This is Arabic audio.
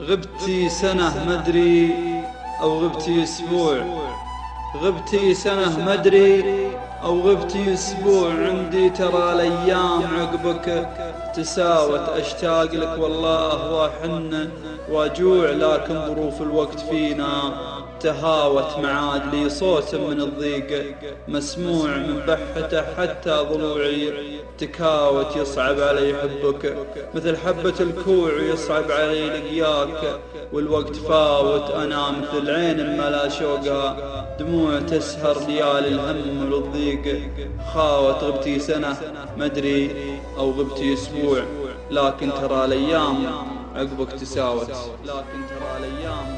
غبتي سنة مدري أو غبتي أسبوع. غبتي سنة مدري أو غبتي أسبوع عندي ترى الأيام عقبك. تساوت أشتاق لك والله واحن واجوع لكن ظروف الوقت فينا تهاوت معاد لي صوت من الضيق. مسموع من بحته حتى ضلوعي تكاوت يصعب علي حبك. مثل حبة الكوع يصعب علي لقياك. والوقت فاوت أنا مثل عين ملا شوقها دموع تسهر ليالي الهم والضيق. خاوت غبتي سنة مدري أو غبتي أسبوع. لكن ترى الأيام عقبك تساوت. لكن ترى الأيام